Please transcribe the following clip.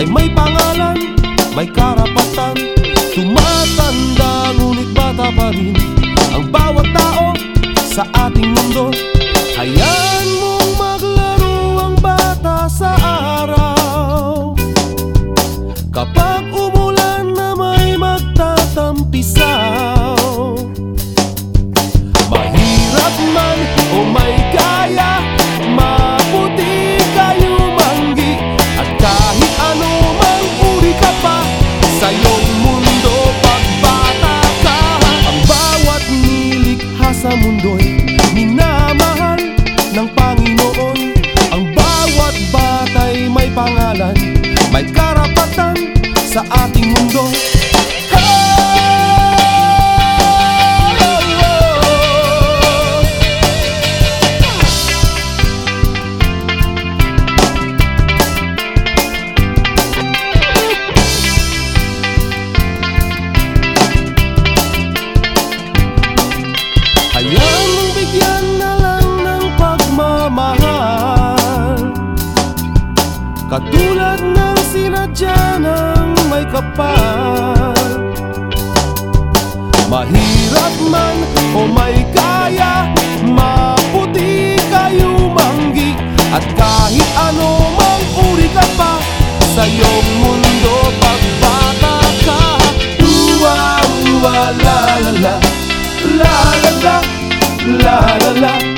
ay may pangalan, may karapatan. Tumatanda ngunit bata pa rin ang bawat tao sa ating mundo. Hayaan mong maglaro ang bata sa araw. Kapag umulan na may magtatampisaw sa mundo'y Minamahal ng Panginoon. Ang bawat batay may pangalan May karapatan sa ating Katulad ng sinadya ng may kapal. Mahirap man o may kaya Maputi kayo manggi. At kahit ano mang uri ka pa Sa iyong mundo pagbata ka Tua, tua, la la la. La la la, la la la.